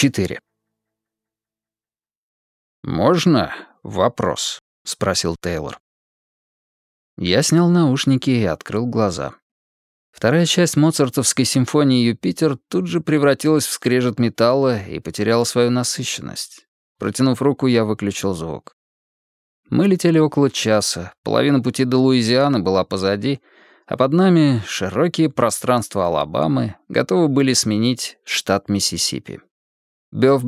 4. «Можно вопрос?» — спросил Тейлор. Я снял наушники и открыл глаза. Вторая часть моцартовской симфонии «Юпитер» тут же превратилась в скрежет металла и потеряла свою насыщенность. Протянув руку, я выключил звук. Мы летели около часа, половина пути до Луизианы была позади, а под нами широкие пространства Алабамы готовы были сменить штат Миссисипи. Бёв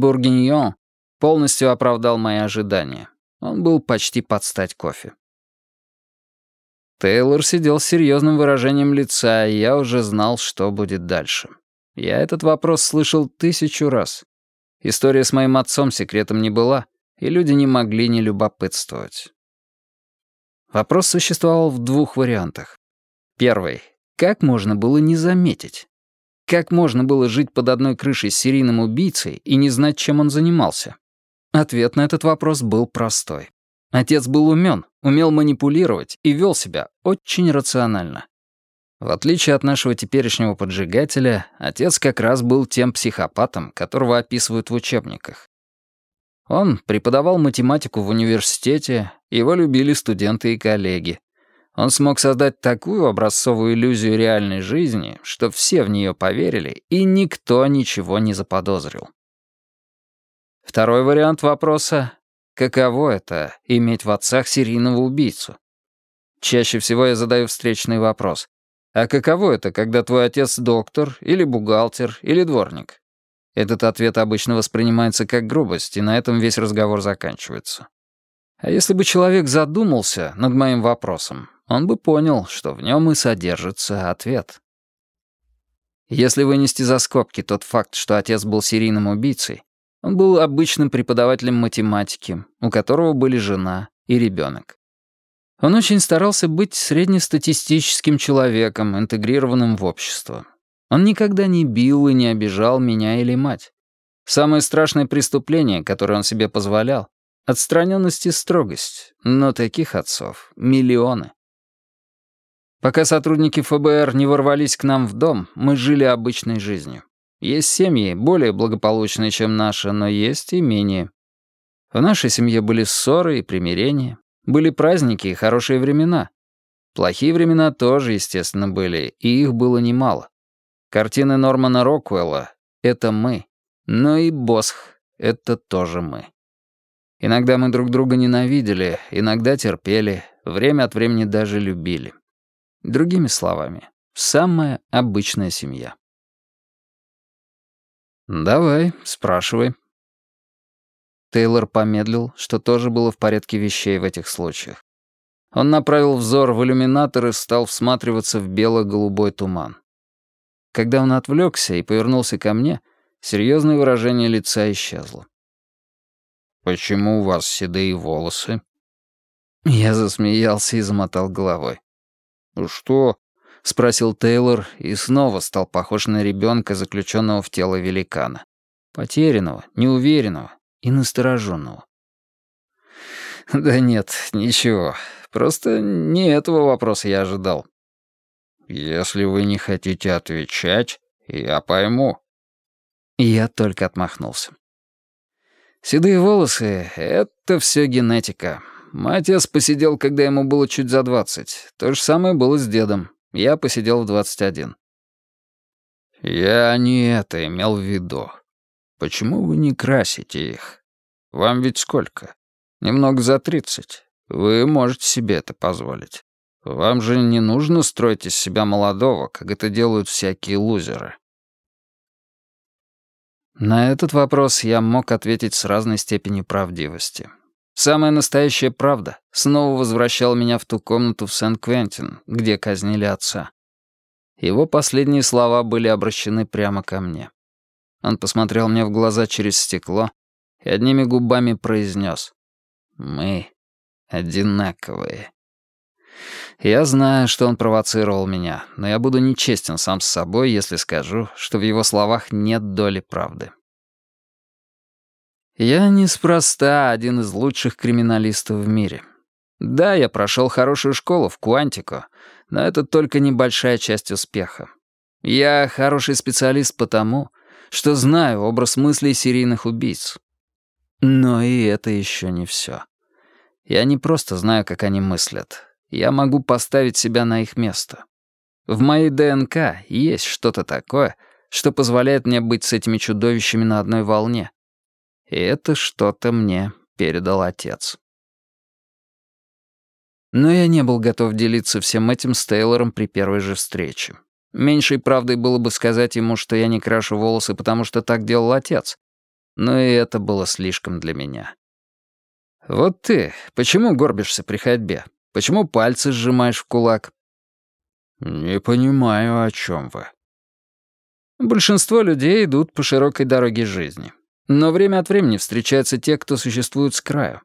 полностью оправдал мои ожидания. Он был почти под стать кофе. Тейлор сидел с серьезным выражением лица, и я уже знал, что будет дальше. Я этот вопрос слышал тысячу раз. История с моим отцом секретом не была, и люди не могли не любопытствовать. Вопрос существовал в двух вариантах. Первый. Как можно было не заметить? Как можно было жить под одной крышей с серийным убийцей и не знать, чем он занимался? Ответ на этот вопрос был простой. Отец был умен, умел манипулировать и вел себя очень рационально. В отличие от нашего теперешнего поджигателя, отец как раз был тем психопатом, которого описывают в учебниках. Он преподавал математику в университете, его любили студенты и коллеги. Он смог создать такую образцовую иллюзию реальной жизни, что все в нее поверили, и никто ничего не заподозрил. Второй вариант вопроса Каково это — иметь в отцах серийного убийцу? Чаще всего я задаю встречный вопрос. А каково это, когда твой отец доктор, или бухгалтер, или дворник? Этот ответ обычно воспринимается как грубость, и на этом весь разговор заканчивается. А если бы человек задумался над моим вопросом, он бы понял, что в нем и содержится ответ. Если вынести за скобки тот факт, что отец был серийным убийцей, он был обычным преподавателем математики, у которого были жена и ребенок. Он очень старался быть среднестатистическим человеком, интегрированным в общество. Он никогда не бил и не обижал меня или мать. Самое страшное преступление, которое он себе позволял — отстраненность и строгость. Но таких отцов — миллионы. Пока сотрудники ФБР не ворвались к нам в дом, мы жили обычной жизнью. Есть семьи, более благополучные, чем наша, но есть и менее. В нашей семье были ссоры и примирения, были праздники и хорошие времена. Плохие времена тоже, естественно, были, и их было немало. Картины Нормана Роквелла — это мы. Но и Босх — это тоже мы. Иногда мы друг друга ненавидели, иногда терпели, время от времени даже любили. Другими словами, самая обычная семья. «Давай, спрашивай». Тейлор помедлил, что тоже было в порядке вещей в этих случаях. Он направил взор в иллюминатор и стал всматриваться в бело-голубой туман. Когда он отвлекся и повернулся ко мне, серьезное выражение лица исчезло. «Почему у вас седые волосы?» Я засмеялся и замотал головой. «Что, — спросил Тейлор и снова стал похож на ребенка, заключенного в тело великана. Потерянного, неуверенного и настороженного. «Да нет, ничего. Просто не этого вопроса я ожидал». «Если вы не хотите отвечать, я пойму». Я только отмахнулся. «Седые волосы — это все генетика. Отец посидел, когда ему было чуть за двадцать. То же самое было с дедом. Я посидел в 21. Я не это имел в виду. Почему вы не красите их? Вам ведь сколько? Немного за 30. Вы можете себе это позволить. Вам же не нужно строить из себя молодого, как это делают всякие лузеры. На этот вопрос я мог ответить с разной степенью правдивости. Самая настоящая правда снова возвращала меня в ту комнату в Сен-Квентин, где казнили отца. Его последние слова были обращены прямо ко мне. Он посмотрел мне в глаза через стекло и одними губами произнес «Мы одинаковые». Я знаю, что он провоцировал меня, но я буду нечестен сам с собой, если скажу, что в его словах нет доли правды. Я неспроста один из лучших криминалистов в мире. Да, я прошел хорошую школу в Куантико, но это только небольшая часть успеха. Я хороший специалист потому, что знаю образ мыслей серийных убийц. Но и это еще не все. Я не просто знаю, как они мыслят. Я могу поставить себя на их место. В моей ДНК есть что-то такое, что позволяет мне быть с этими чудовищами на одной волне. И это что-то мне передал отец. Но я не был готов делиться всем этим с Тейлором при первой же встрече. Меньшей правдой было бы сказать ему, что я не крашу волосы, потому что так делал отец. Но и это было слишком для меня. «Вот ты, почему горбишься при ходьбе? Почему пальцы сжимаешь в кулак?» «Не понимаю, о чем вы». Большинство людей идут по широкой дороге жизни. Но время от времени встречаются те, кто существует с краю.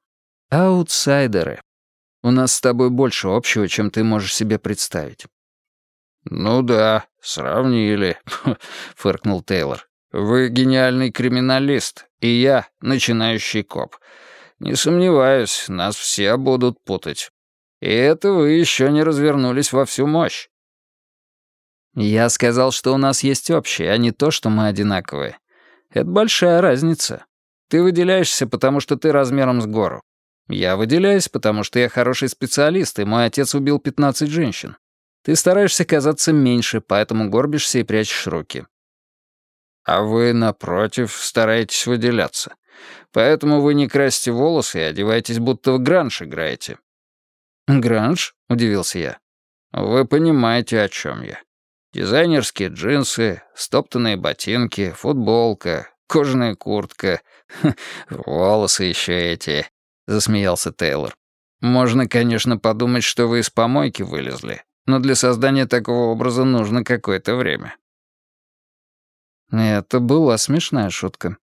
Аутсайдеры. У нас с тобой больше общего, чем ты можешь себе представить. «Ну да, сравнили», — фыркнул Тейлор. «Вы гениальный криминалист, и я начинающий коп. Не сомневаюсь, нас все будут путать. И это вы еще не развернулись во всю мощь». «Я сказал, что у нас есть общее, а не то, что мы одинаковые. Это большая разница. Ты выделяешься, потому что ты размером с гору. Я выделяюсь, потому что я хороший специалист, и мой отец убил 15 женщин. Ты стараешься казаться меньше, поэтому горбишься и прячешь руки. А вы, напротив, стараетесь выделяться. Поэтому вы не красите волосы и одеваетесь, будто в гранж играете. «Гранж?» — удивился я. «Вы понимаете, о чем я. Дизайнерские джинсы, стоптанные ботинки, футболка, кожаная куртка, волосы еще эти», — засмеялся Тейлор. «Можно, конечно, подумать, что вы из помойки вылезли, но для создания такого образа нужно какое-то время». Это была смешная шутка.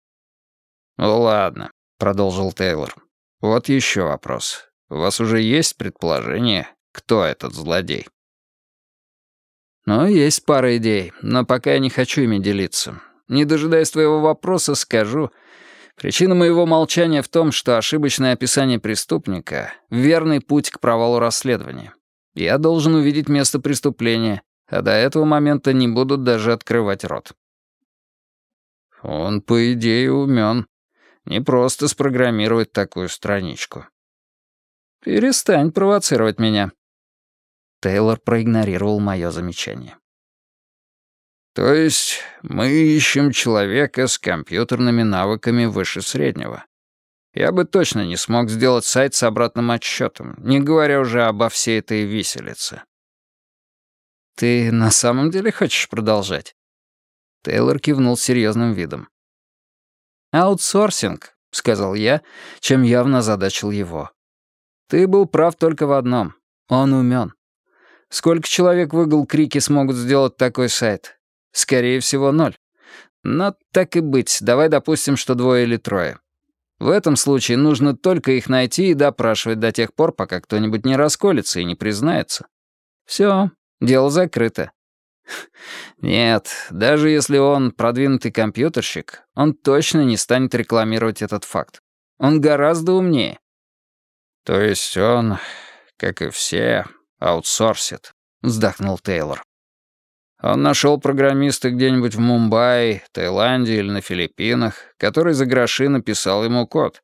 «Ну ладно», — продолжил Тейлор. «Вот еще вопрос. У вас уже есть предположение, кто этот злодей?» «Ну, есть пара идей, но пока я не хочу ими делиться. Не дожидаясь твоего вопроса, скажу. Причина моего молчания в том, что ошибочное описание преступника — верный путь к провалу расследования. Я должен увидеть место преступления, а до этого момента не будут даже открывать рот». «Он, по идее, умен. Не просто спрограммировать такую страничку». «Перестань провоцировать меня», Тейлор проигнорировал мое замечание. «То есть мы ищем человека с компьютерными навыками выше среднего. Я бы точно не смог сделать сайт с обратным отсчетом, не говоря уже обо всей этой виселице». «Ты на самом деле хочешь продолжать?» Тейлор кивнул серьезным видом. «Аутсорсинг», — сказал я, чем явно озадачил его. «Ты был прав только в одном. Он умен. Сколько человек в Игл Крике смогут сделать такой сайт? Скорее всего, ноль. Но так и быть, давай допустим, что двое или трое. В этом случае нужно только их найти и допрашивать до тех пор, пока кто-нибудь не расколется и не признается. Все, дело закрыто. Нет, даже если он продвинутый компьютерщик, он точно не станет рекламировать этот факт. Он гораздо умнее. То есть он, как и все, аутсорсит», — вздохнул Тейлор. Он нашел программиста где-нибудь в Мумбаи, Таиланде или на Филиппинах, который за гроши написал ему код.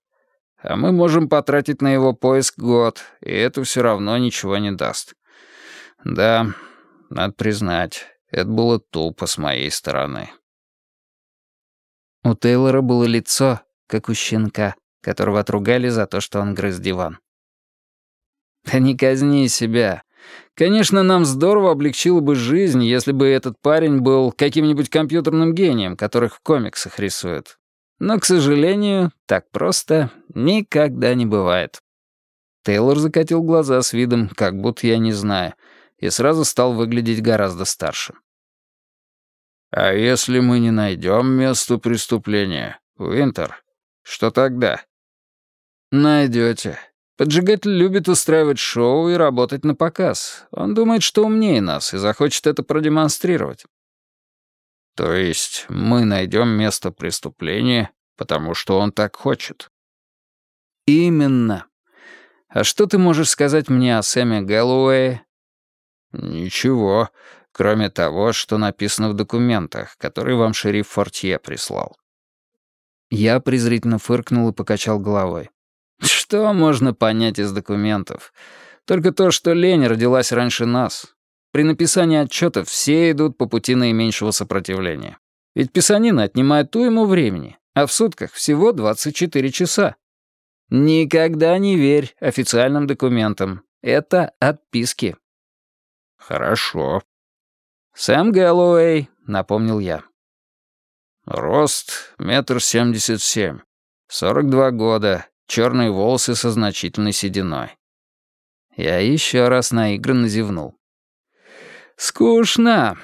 А мы можем потратить на его поиск год, и это все равно ничего не даст. Да, надо признать, это было тупо с моей стороны. У Тейлора было лицо, как у щенка, которого отругали за то, что он грыз диван. «Да не казни себя. Конечно, нам здорово облегчило бы жизнь, если бы этот парень был каким-нибудь компьютерным гением, которых в комиксах рисуют. Но, к сожалению, так просто никогда не бывает. Тейлор закатил глаза с видом, как будто я не знаю, и сразу стал выглядеть гораздо старше. «А если мы не найдем место преступления, Уинтер, что тогда?» «Найдете. Поджигатель любит устраивать шоу и работать на показ. Он думает, что умнее нас, и захочет это продемонстрировать. То есть мы найдем место преступления, потому что он так хочет? Именно. А что ты можешь сказать мне о Сэме Гэллоуэе? Ничего. кроме того, что написано в документах, которые вам шериф Фортье прислал. Я презрительно фыркнул и покачал головой. Что можно понять из документов? Только то, что лень родилась раньше нас. При написании отчета все идут по пути наименьшего сопротивления. Ведь писанина отнимает ему времени, а в сутках всего 24 часа. Никогда не верь официальным документам. Это отписки. Хорошо. Сэм Гэллоуэй, напомнил я. Рост метр семьдесят семь. Сорок два года. Черные волосы со значительной сединой. Я еще раз наигранно зевнул. «Скучно.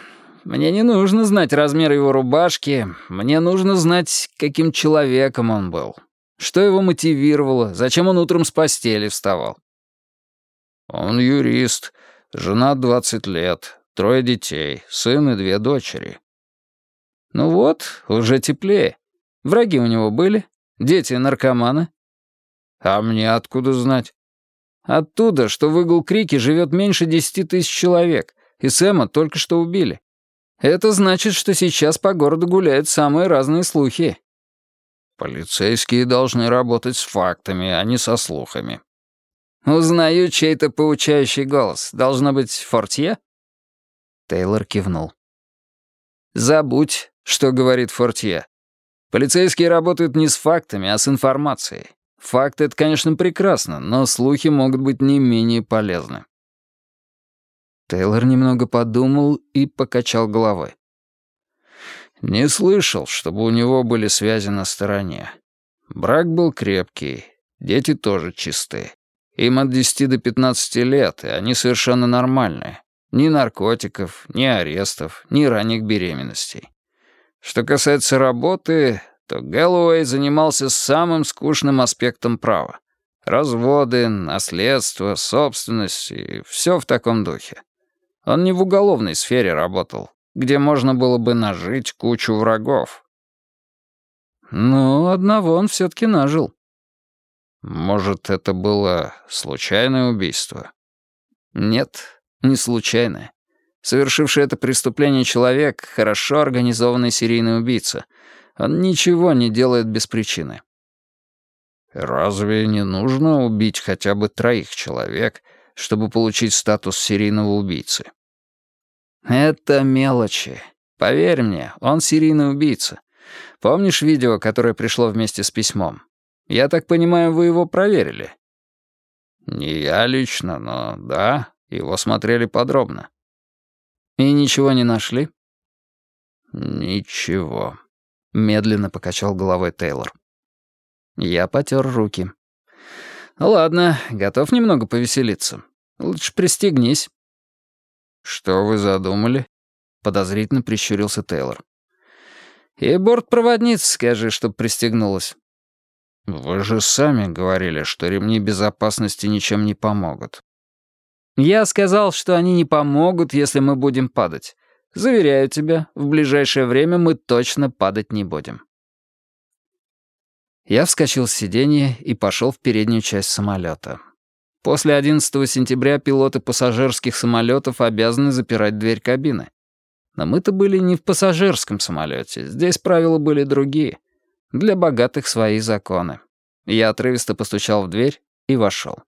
Мне не нужно знать размер его рубашки. Мне нужно знать, каким человеком он был. Что его мотивировало, зачем он утром с постели вставал. Он юрист, женат 20 лет, трое детей, сын и две дочери. Ну вот, уже теплее. Враги у него были? Дети наркоманы? А мне откуда знать? Оттуда, что в Игл-Крике живет меньше десяти тысяч человек, и Сэма только что убили. Это значит, что сейчас по городу гуляют самые разные слухи. Полицейские должны работать с фактами, а не со слухами. Узнаю чей-то поучающий голос. Должно быть, Фортье? Тейлор кивнул. Забудь, что говорит Фортье. Полицейские работают не с фактами, а с информацией. Факты — это, конечно, прекрасно, но слухи могут быть не менее полезны. Тейлор немного подумал и покачал головой. Не слышал, чтобы у него были связи на стороне. Брак был крепкий, дети тоже чистые. Им от 10 до 15 лет, и они совершенно нормальные. Ни наркотиков, ни арестов, ни ранних беременностей. Что касается работы, то Гэллоуэй занимался самым скучным аспектом права. Разводы, наследство, собственность и все в таком духе. Он не в уголовной сфере работал, где можно было бы нажить кучу врагов. Ну, одного он все-таки нажил. Может, это было случайное убийство? Нет, не случайное. Совершивший это преступление человек — хорошо организованный серийный убийца — он ничего не делает без причины. Разве не нужно убить хотя бы троих человек, чтобы получить статус серийного убийцы? Это мелочи. Поверь мне, он серийный убийца. Помнишь видео, которое пришло вместе с письмом? Я так понимаю, вы его проверили? Не я лично, но да, его смотрели подробно. И ничего не нашли? Ничего. Медленно покачал головой Тейлор. Я потер руки. «Ладно, готов немного повеселиться. Лучше пристегнись». «Что вы задумали?» Подозрительно прищурился Тейлор. «И бортпроводница скажи, чтоб пристегнулась». «Вы же сами говорили, что ремни безопасности ничем не помогут». «Я сказал, что они не помогут, если мы будем падать. Заверяю тебя, в ближайшее время мы точно падать не будем. Я вскочил с сиденья и пошел в переднюю часть самолета. После 11 сентября пилоты пассажирских самолетов обязаны запирать дверь кабины. Но мы-то были не в пассажирском самолете, здесь правила были другие. Для богатых свои законы. Я отрывисто постучал в дверь и вошел.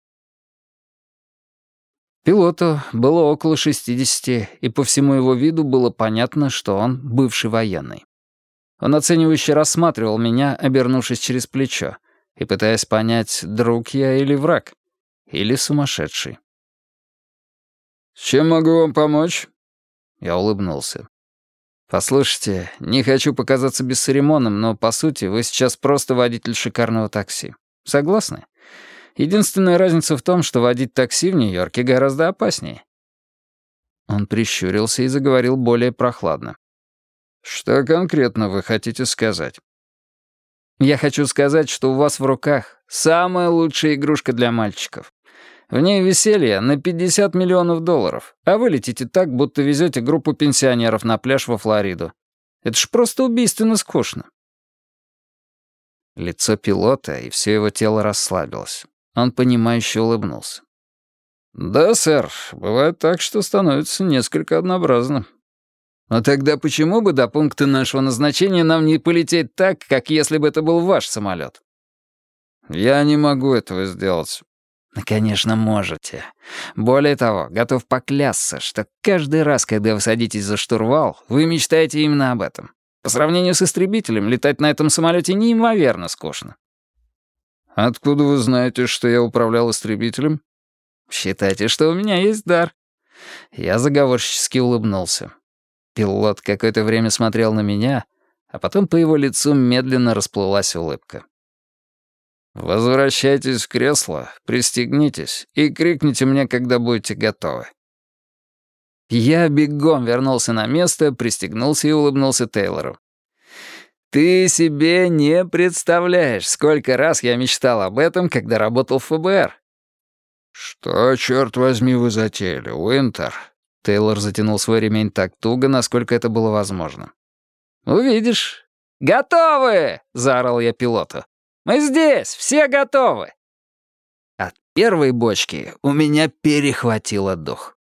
Пилоту было около 60, и по всему его виду было понятно, что он бывший военный. Он оценивающе рассматривал меня, обернувшись через плечо, и пытаясь понять, друг я или враг, или сумасшедший. «Чем могу вам помочь?» Я улыбнулся. «Послушайте, не хочу показаться бесцеремонным, но, по сути, вы сейчас просто водитель шикарного такси. Согласны? Единственная разница в том, что водить такси в Нью-Йорке гораздо опаснее». Он прищурился и заговорил более прохладно. «Что конкретно вы хотите сказать?» «Я хочу сказать, что у вас в руках самая лучшая игрушка для мальчиков. В ней веселье на 50 миллионов долларов, а вы летите так, будто везете группу пенсионеров на пляж во Флориду. Это ж просто убийственно скучно». Лицо пилота и все его тело расслабилось. Он понимающе улыбнулся. «Да, сэр, бывает так, что становится несколько однообразно». «Но тогда почему бы до пункта нашего назначения нам не полететь так, как если бы это был ваш самолет?» «Я не могу этого сделать». «Конечно, можете. Более того, готов поклясться, что каждый раз, когда вы садитесь за штурвал, вы мечтаете именно об этом. По сравнению с истребителем, летать на этом самолете неимоверно скучно». «Откуда вы знаете, что я управлял истребителем?» «Считайте, что у меня есть дар». Я заговорщически улыбнулся. Пилот какое-то время смотрел на меня, а потом по его лицу медленно расплылась улыбка. «Возвращайтесь в кресло, пристегнитесь и крикните мне, когда будете готовы». Я бегом вернулся на место, пристегнулся и улыбнулся Тейлору. «Ты себе не представляешь, сколько раз я мечтал об этом, когда работал в ФБР. «Что, черт возьми, вы затеяли, Уинтер?» Тейлор затянул свой ремень так туго, насколько это было возможно. «Увидишь». «Готовы!» — заорал я пилоту. «Мы здесь, все готовы!» От первой бочки у меня перехватило дух.